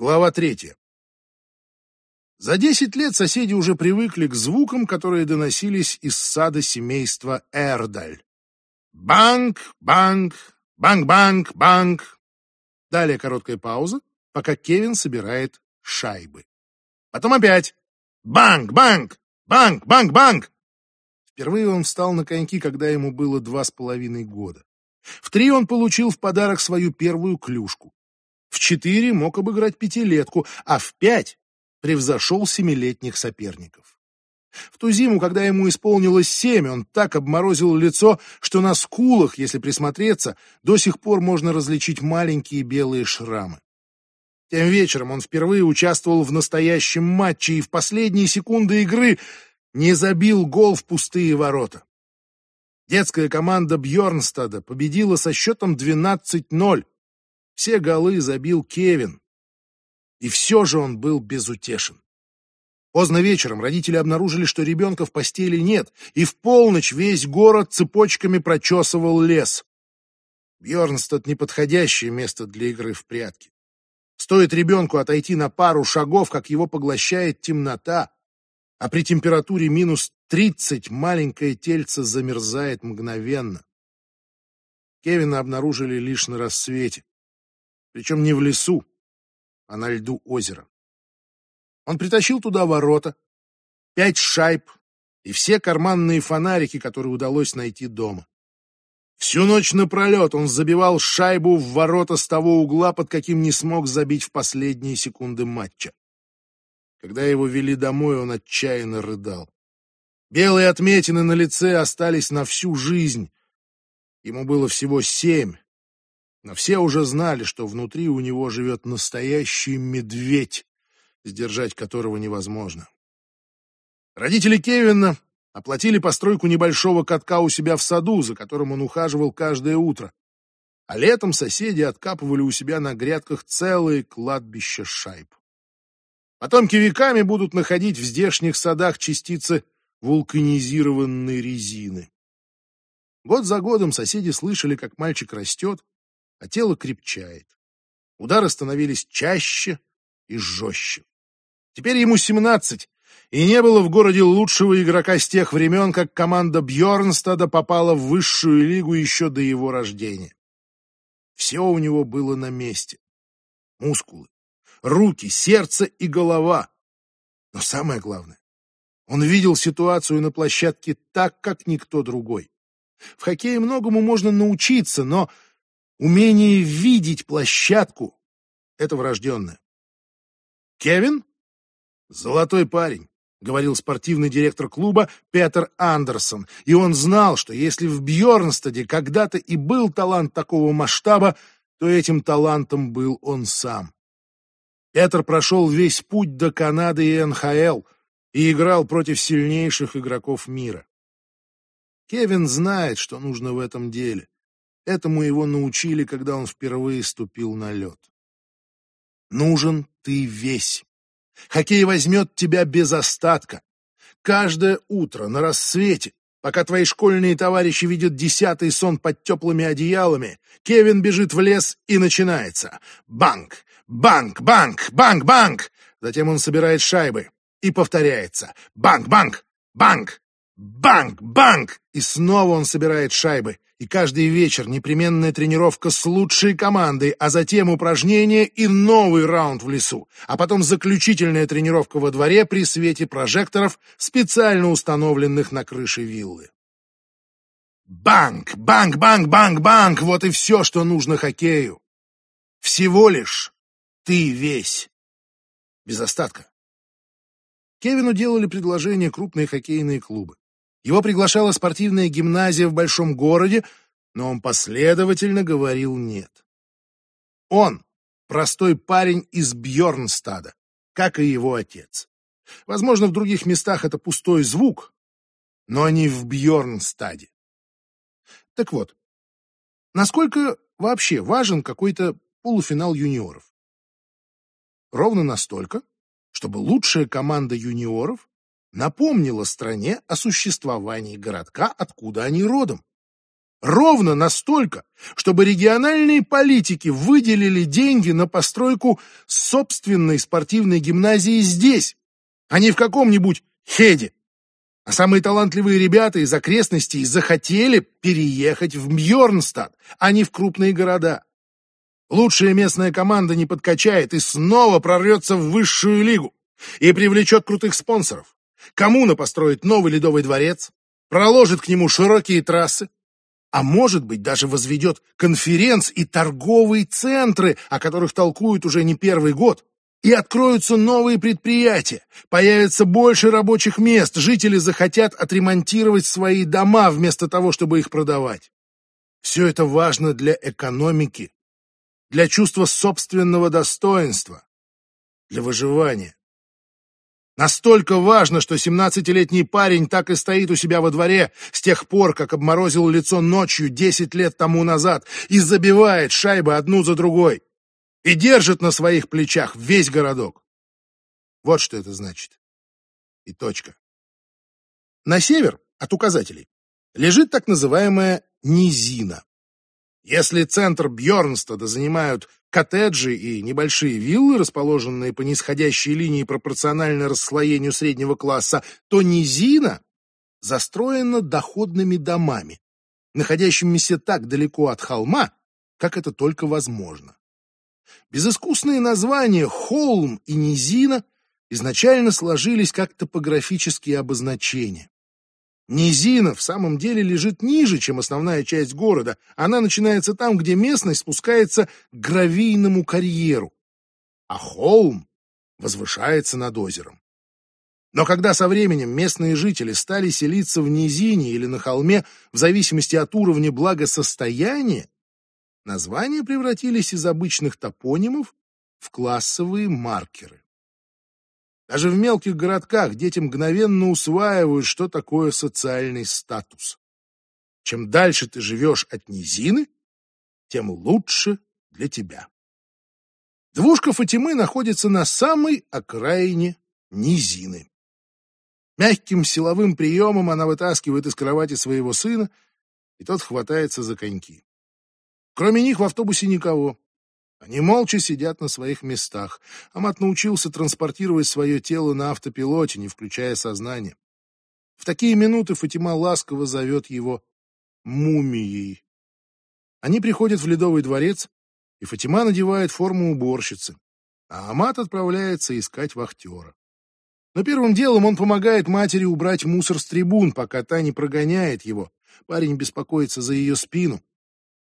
Глава третья. За десять лет соседи уже привыкли к звукам, которые доносились из сада семейства Эрдаль. Банк, банк, банк-банк, банк. Далее короткая пауза, пока Кевин собирает шайбы. Потом опять банк, банк, банк, банк, банк. Впервые он встал на коньки, когда ему было два с половиной года. В три он получил в подарок свою первую клюшку. В четыре мог обыграть пятилетку, а в пять превзошел семилетних соперников. В ту зиму, когда ему исполнилось семь, он так обморозил лицо, что на скулах, если присмотреться, до сих пор можно различить маленькие белые шрамы. Тем вечером он впервые участвовал в настоящем матче и в последние секунды игры не забил гол в пустые ворота. Детская команда Бьорнстада победила со счетом 12-0. Все голы забил Кевин. И все же он был безутешен. Поздно вечером родители обнаружили, что ребенка в постели нет, и в полночь весь город цепочками прочесывал лес. Бьернстад — неподходящее место для игры в прятки. Стоит ребенку отойти на пару шагов, как его поглощает темнота, а при температуре минус тридцать маленькое тельце замерзает мгновенно. Кевина обнаружили лишь на рассвете, причем не в лесу, а на льду озера. Он притащил туда ворота, пять шайб и все карманные фонарики, которые удалось найти дома. Всю ночь напролет он забивал шайбу в ворота с того угла, под каким не смог забить в последние секунды матча. Когда его вели домой, он отчаянно рыдал. Белые отметины на лице остались на всю жизнь. Ему было всего семь, но все уже знали, что внутри у него живет настоящий медведь, сдержать которого невозможно. Родители Кевина оплатили постройку небольшого катка у себя в саду, за которым он ухаживал каждое утро. А летом соседи откапывали у себя на грядках целые кладбища шайб. Потомки веками будут находить в здешних садах частицы вулканизированной резины. Год за годом соседи слышали, как мальчик растет, а тело крепчает. Удары становились чаще и жестче. Теперь ему семнадцать, и не было в городе лучшего игрока с тех времен, как команда Бьорнстада попала в высшую лигу еще до его рождения. Все у него было на месте. Мускулы, руки, сердце и голова. Но самое главное, он видел ситуацию на площадке так, как никто другой. В хоккее многому можно научиться, но умение видеть площадку — это врожденное. Кевин Золотой парень, говорил спортивный директор клуба Петер Андерсон, и он знал, что если в Бьорнстаде когда-то и был талант такого масштаба, то этим талантом был он сам. Петр прошел весь путь до Канады и НХЛ и играл против сильнейших игроков мира. Кевин знает, что нужно в этом деле. Этому его научили, когда он впервые ступил на лед. Нужен ты весь. Хоккей возьмет тебя без остатка. Каждое утро на рассвете, пока твои школьные товарищи видят десятый сон под теплыми одеялами, Кевин бежит в лес и начинается. Банк, банк, банк, банк, банк. Затем он собирает шайбы и повторяется. Банк, банк, банк, банк, банк. И снова он собирает шайбы и каждый вечер непременная тренировка с лучшей командой, а затем упражнения и новый раунд в лесу, а потом заключительная тренировка во дворе при свете прожекторов, специально установленных на крыше виллы. Банк, банк, банк, банк, банк, вот и все, что нужно хоккею. Всего лишь ты весь. Без остатка. Кевину делали предложение крупные хоккейные клубы. Его приглашала спортивная гимназия в большом городе, но он последовательно говорил «нет». Он — простой парень из Бьорнстада, как и его отец. Возможно, в других местах это пустой звук, но не в Бьорнстаде. Так вот, насколько вообще важен какой-то полуфинал юниоров? Ровно настолько, чтобы лучшая команда юниоров напомнила стране о существовании городка, откуда они родом. Ровно настолько, чтобы региональные политики выделили деньги на постройку собственной спортивной гимназии здесь, а не в каком-нибудь Хеде. А самые талантливые ребята из окрестностей захотели переехать в Мьорнстад, а не в крупные города. Лучшая местная команда не подкачает и снова прорвется в высшую лигу и привлечет крутых спонсоров. Коммуна построит новый ледовый дворец, проложит к нему широкие трассы, а может быть даже возведет конференц и торговые центры, о которых толкуют уже не первый год. И откроются новые предприятия, появится больше рабочих мест, жители захотят отремонтировать свои дома вместо того, чтобы их продавать. Все это важно для экономики, для чувства собственного достоинства, для выживания. Настолько важно, что семнадцатилетний парень так и стоит у себя во дворе с тех пор, как обморозил лицо ночью десять лет тому назад и забивает шайбы одну за другой и держит на своих плечах весь городок. Вот что это значит. И точка. На север от указателей лежит так называемая низина. Если центр Бьорнстада занимают коттеджи и небольшие виллы, расположенные по нисходящей линии пропорционально расслоению среднего класса, то низина застроена доходными домами, находящимися так далеко от холма, как это только возможно. Безыскусные названия «холм» и «низина» изначально сложились как топографические обозначения. Низина в самом деле лежит ниже, чем основная часть города. Она начинается там, где местность спускается к гравийному карьеру, а холм возвышается над озером. Но когда со временем местные жители стали селиться в низине или на холме, в зависимости от уровня благосостояния, названия превратились из обычных топонимов в классовые маркеры. Даже в мелких городках дети мгновенно усваивают, что такое социальный статус. Чем дальше ты живешь от низины, тем лучше для тебя. Двушка Фатимы находится на самой окраине низины. Мягким силовым приемом она вытаскивает из кровати своего сына, и тот хватается за коньки. Кроме них в автобусе никого. Они молча сидят на своих местах. Амат научился транспортировать свое тело на автопилоте, не включая сознание. В такие минуты Фатима ласково зовет его мумией. Они приходят в Ледовый дворец, и Фатима надевает форму уборщицы, а Амат отправляется искать вахтера. Но первым делом он помогает матери убрать мусор с трибун, пока та не прогоняет его. Парень беспокоится за ее спину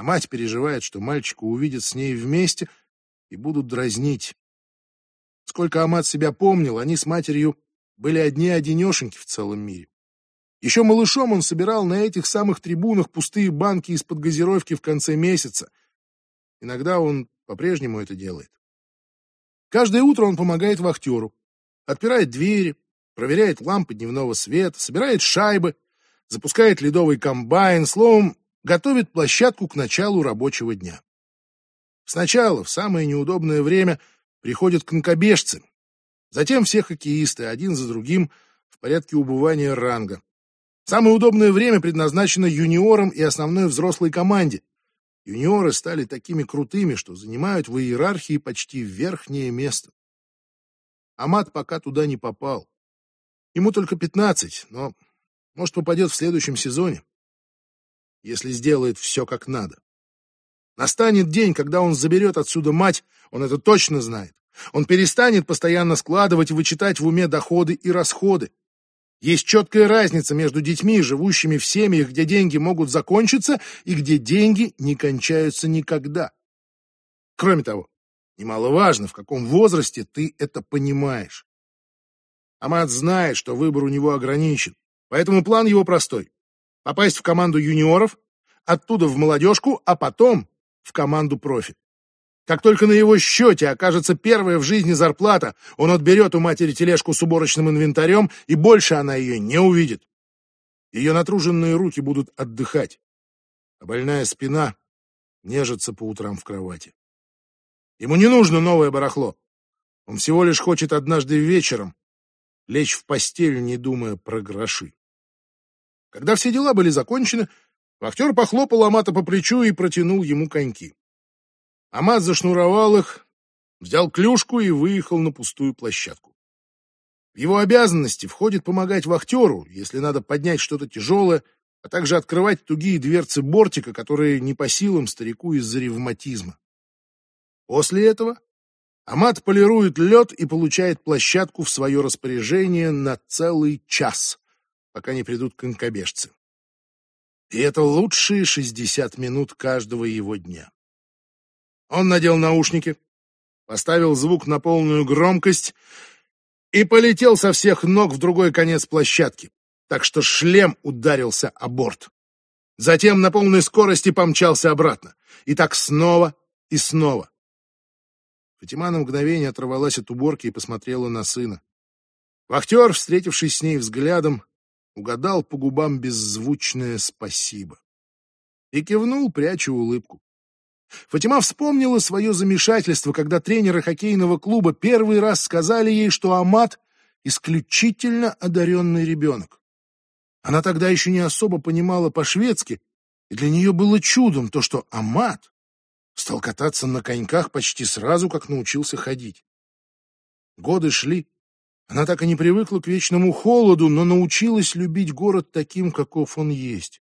а мать переживает, что мальчика увидят с ней вместе и будут дразнить. Сколько Амат себя помнил, они с матерью были одни-одинешеньки в целом мире. Еще малышом он собирал на этих самых трибунах пустые банки из-под газировки в конце месяца. Иногда он по-прежнему это делает. Каждое утро он помогает вахтеру, отпирает двери, проверяет лампы дневного света, собирает шайбы, запускает ледовый комбайн, словом, готовит площадку к началу рабочего дня. Сначала, в самое неудобное время, приходят конкобежцы, затем все хоккеисты, один за другим, в порядке убывания ранга. Самое удобное время предназначено юниорам и основной взрослой команде. Юниоры стали такими крутыми, что занимают в иерархии почти верхнее место. Амат пока туда не попал. Ему только пятнадцать, но, может, попадет в следующем сезоне если сделает все как надо. Настанет день, когда он заберет отсюда мать, он это точно знает. Он перестанет постоянно складывать и вычитать в уме доходы и расходы. Есть четкая разница между детьми, живущими в семьях, где деньги могут закончиться, и где деньги не кончаются никогда. Кроме того, немаловажно, в каком возрасте ты это понимаешь. Амат знает, что выбор у него ограничен, поэтому план его простой попасть в команду юниоров, оттуда в молодежку, а потом в команду профи. Как только на его счете окажется первая в жизни зарплата, он отберет у матери тележку с уборочным инвентарем, и больше она ее не увидит. Ее натруженные руки будут отдыхать, а больная спина нежится по утрам в кровати. Ему не нужно новое барахло. Он всего лишь хочет однажды вечером лечь в постель, не думая про гроши. Когда все дела были закончены, Вахтер похлопал Амата по плечу и протянул ему коньки. Амат зашнуровал их, взял клюшку и выехал на пустую площадку. В его обязанности входит помогать вахтеру, если надо поднять что-то тяжелое, а также открывать тугие дверцы бортика, которые не по силам старику из-за ревматизма. После этого Амат полирует лед и получает площадку в свое распоряжение на целый час, пока не придут конькобежцы. И это лучшие 60 минут каждого его дня. Он надел наушники, поставил звук на полную громкость и полетел со всех ног в другой конец площадки, так что шлем ударился о борт. Затем на полной скорости помчался обратно. И так снова и снова. Фатима на мгновение оторвалась от уборки и посмотрела на сына. Вахтер, встретившись с ней взглядом, угадал по губам беззвучное «спасибо» и кивнул, пряча улыбку. Фатима вспомнила свое замешательство, когда тренеры хоккейного клуба первый раз сказали ей, что Амат — исключительно одаренный ребенок. Она тогда еще не особо понимала по-шведски, и для нее было чудом то, что Амат стал кататься на коньках почти сразу, как научился ходить. Годы шли. Она так и не привыкла к вечному холоду, но научилась любить город таким, каков он есть.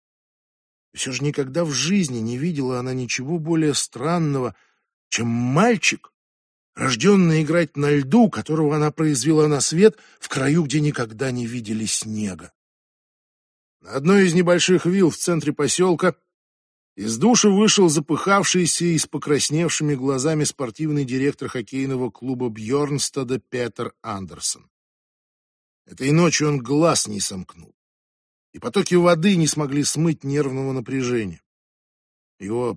Все же никогда в жизни не видела она ничего более странного, чем мальчик, рожденный играть на льду, которого она произвела на свет в краю, где никогда не видели снега. На одной из небольших вилл в центре поселка из души вышел запыхавшийся и с покрасневшими глазами спортивный директор хоккейного клуба Бьорнстада Петер Андерсон. Этой ночью он глаз не сомкнул, и потоки воды не смогли смыть нервного напряжения. Его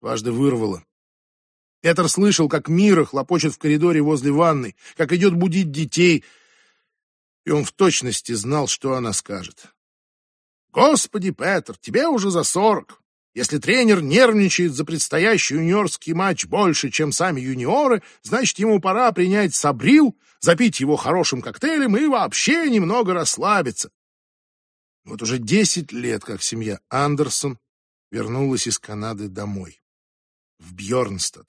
дважды вырвало. Петр слышал, как Мира хлопочет в коридоре возле ванной, как идет будить детей, и он в точности знал, что она скажет. Господи, Петр, тебе уже за сорок. Если тренер нервничает за предстоящий юниорский матч больше, чем сами юниоры, значит, ему пора принять сабрил, запить его хорошим коктейлем и вообще немного расслабиться. Вот уже десять лет, как семья Андерсон вернулась из Канады домой, в Бьорнстад.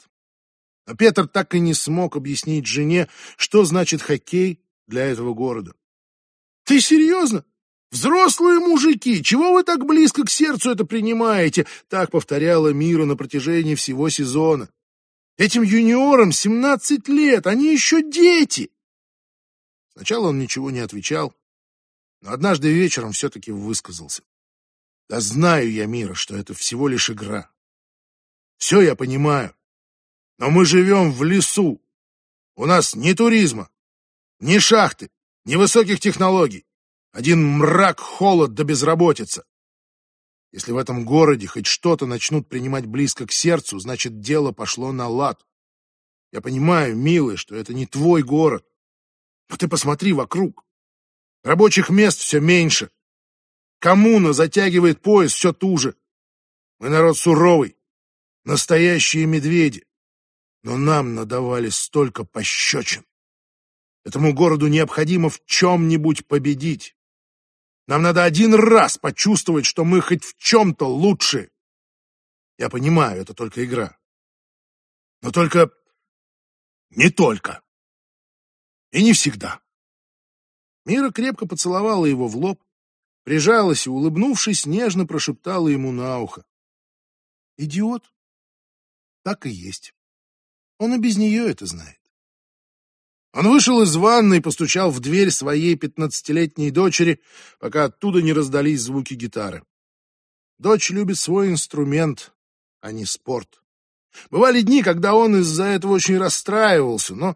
А Петр так и не смог объяснить жене, что значит хоккей для этого города. «Ты серьезно? «Взрослые мужики, чего вы так близко к сердцу это принимаете?» Так повторяла Мира на протяжении всего сезона. «Этим юниорам семнадцать лет, они еще дети!» Сначала он ничего не отвечал, но однажды вечером все-таки высказался. «Да знаю я, Мира, что это всего лишь игра. Все я понимаю, но мы живем в лесу. У нас ни туризма, ни шахты, ни высоких технологий. Один мрак, холод да безработица. Если в этом городе хоть что-то начнут принимать близко к сердцу, значит, дело пошло на лад. Я понимаю, милый, что это не твой город. Но ты посмотри вокруг. Рабочих мест все меньше. Коммуна затягивает пояс все туже. Мы народ суровый, настоящие медведи. Но нам надавали столько пощечин. Этому городу необходимо в чем-нибудь победить. Нам надо один раз почувствовать, что мы хоть в чем-то лучше. Я понимаю, это только игра. Но только не только. И не всегда. Мира крепко поцеловала его в лоб, прижалась и, улыбнувшись, нежно прошептала ему на ухо. «Идиот. Так и есть. Он и без нее это знает. Он вышел из ванной и постучал в дверь своей пятнадцатилетней дочери, пока оттуда не раздались звуки гитары. Дочь любит свой инструмент, а не спорт. Бывали дни, когда он из-за этого очень расстраивался, но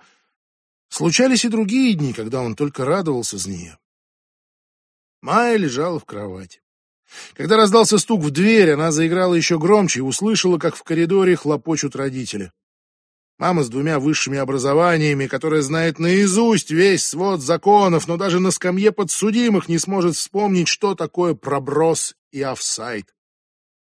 случались и другие дни, когда он только радовался за нее. Майя лежала в кровати. Когда раздался стук в дверь, она заиграла еще громче и услышала, как в коридоре хлопочут родители. Мама с двумя высшими образованиями, которая знает наизусть весь свод законов, но даже на скамье подсудимых не сможет вспомнить, что такое проброс и офсайд.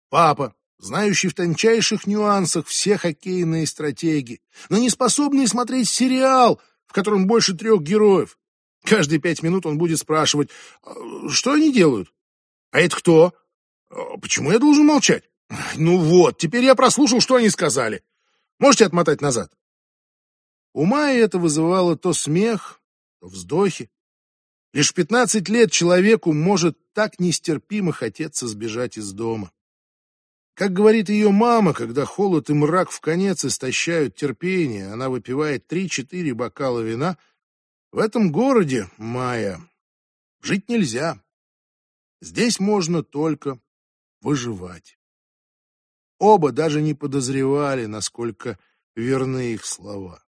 Папа, знающий в тончайших нюансах все хоккейные стратегии, но не способный смотреть сериал, в котором больше трех героев. Каждые пять минут он будет спрашивать, «А что они делают? А это кто? А почему я должен молчать? Ну вот, теперь я прослушал, что они сказали. Можете отмотать назад? У Майи это вызывало то смех, то вздохи. Лишь пятнадцать лет человеку может так нестерпимо хотеться сбежать из дома. Как говорит ее мама, когда холод и мрак в конец истощают терпение, она выпивает три-четыре бокала вина. В этом городе, Майя, жить нельзя. Здесь можно только выживать. Оба даже не подозревали, насколько верны их слова.